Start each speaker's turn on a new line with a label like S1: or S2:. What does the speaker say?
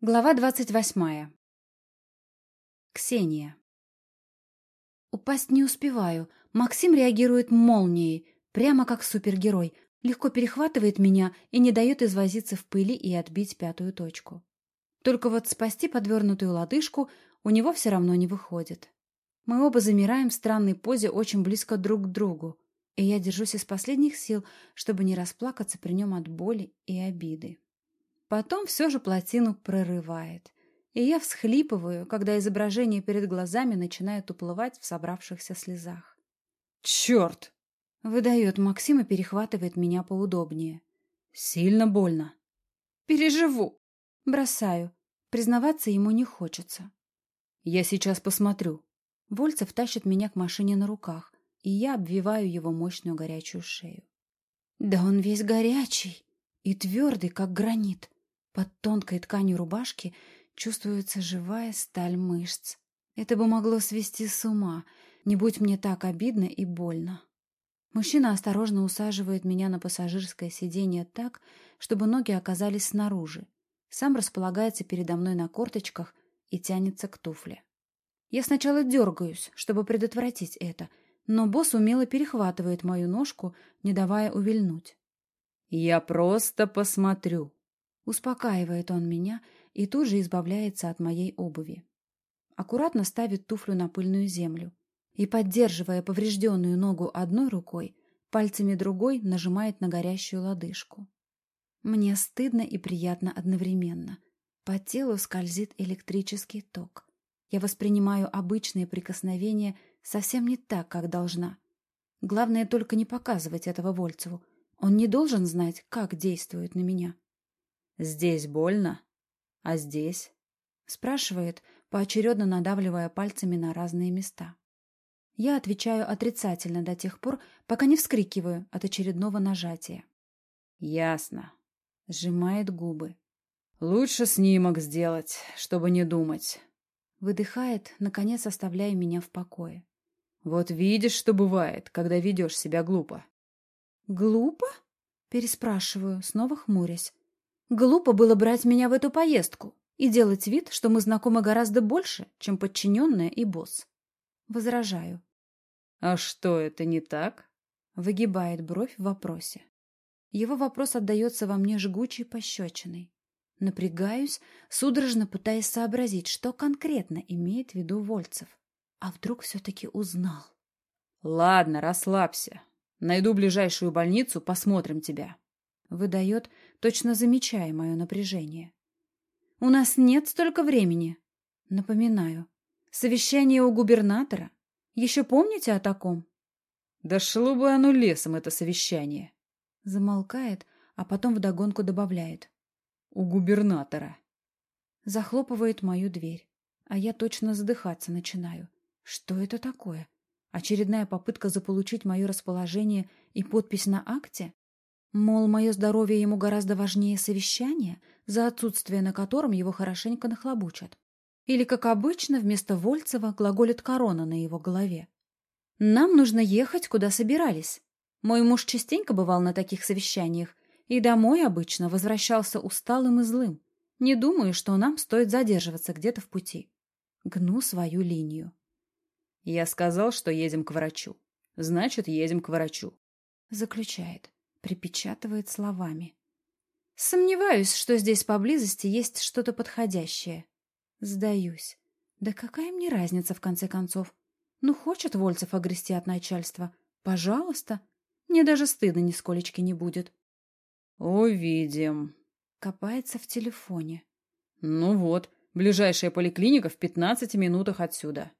S1: Глава двадцать восьмая. Ксения. Упасть не успеваю. Максим реагирует молнией, прямо как супергерой, легко перехватывает меня и не дает извозиться в пыли и отбить пятую точку. Только вот спасти подвернутую лодыжку у него все равно не выходит. Мы оба замираем в странной позе очень близко друг к другу, и я держусь из последних сил, чтобы не расплакаться при нем от боли и обиды. Потом все же плотину прорывает. И я всхлипываю, когда изображение перед глазами начинает уплывать в собравшихся слезах.
S2: «Черт!»
S1: — выдает Максим и перехватывает меня поудобнее.
S2: «Сильно больно».
S1: «Переживу!» Бросаю. Признаваться ему не хочется.
S2: «Я сейчас посмотрю».
S1: Вольцев тащит меня к машине на руках, и я обвиваю его мощную горячую шею. «Да он весь горячий и твердый, как гранит». Под тонкой тканью рубашки чувствуется живая сталь мышц. Это бы могло свести с ума, не будь мне так обидно и больно. Мужчина осторожно усаживает меня на пассажирское сиденье так, чтобы ноги оказались снаружи. Сам располагается передо мной на корточках и тянется к туфле. Я сначала дергаюсь, чтобы предотвратить это, но босс умело перехватывает мою ножку, не давая увильнуть.
S2: «Я просто посмотрю»,
S1: Успокаивает он меня и тут же избавляется от моей обуви. Аккуратно ставит туфлю на пыльную землю и, поддерживая поврежденную ногу одной рукой, пальцами другой нажимает на горящую лодыжку. Мне стыдно и приятно одновременно. По телу скользит электрический ток. Я воспринимаю обычные прикосновения совсем не так, как должна. Главное только не показывать этого Вольцеву. Он не должен знать, как действует на меня.
S2: «Здесь больно? А здесь?»
S1: Спрашивает, поочередно надавливая пальцами на разные места. Я отвечаю отрицательно до тех пор, пока не вскрикиваю от очередного нажатия.
S2: «Ясно», —
S1: сжимает губы.
S2: «Лучше снимок сделать, чтобы не думать».
S1: Выдыхает, наконец оставляя меня в покое.
S2: «Вот видишь, что бывает, когда ведешь себя глупо».
S1: «Глупо?» — переспрашиваю, снова хмурясь. Глупо было брать меня в эту поездку и делать вид, что мы знакомы гораздо больше, чем подчиненная и босс. Возражаю.
S2: «А что, это не так?»
S1: Выгибает бровь в вопросе. Его вопрос отдается во мне жгучей пощечиной. Напрягаюсь, судорожно пытаясь сообразить, что конкретно имеет в виду Вольцев. А вдруг все-таки узнал?
S2: «Ладно, расслабься. Найду ближайшую больницу, посмотрим тебя».
S1: Выдает, точно замечая мое напряжение. «У нас нет столько времени!» Напоминаю. «Совещание у губернатора? Еще помните о таком?»
S2: «Да шло бы оно лесом, это совещание!»
S1: Замолкает, а потом вдогонку добавляет.
S2: «У губернатора!»
S1: Захлопывает мою дверь, а я точно задыхаться начинаю. Что это такое? Очередная попытка заполучить мое расположение и подпись на акте? Мол, мое здоровье ему гораздо важнее совещания, за отсутствие на котором его хорошенько нахлобучат. Или, как обычно, вместо Вольцева глаголит корона на его голове. «Нам нужно ехать, куда собирались. Мой муж частенько бывал на таких совещаниях, и домой обычно возвращался усталым и злым. Не думаю, что нам стоит задерживаться где-то в пути. Гну свою линию.
S2: «Я сказал, что едем к врачу. Значит, едем к врачу», —
S1: заключает припечатывает словами. Сомневаюсь, что здесь поблизости есть что-то подходящее. Сдаюсь. Да какая мне разница, в конце концов? Ну, хочет Вольцев огрести от начальства? Пожалуйста. Мне даже стыдно нисколечки не будет.
S2: Увидим.
S1: Копается в телефоне.
S2: Ну вот, ближайшая поликлиника в пятнадцати минутах отсюда.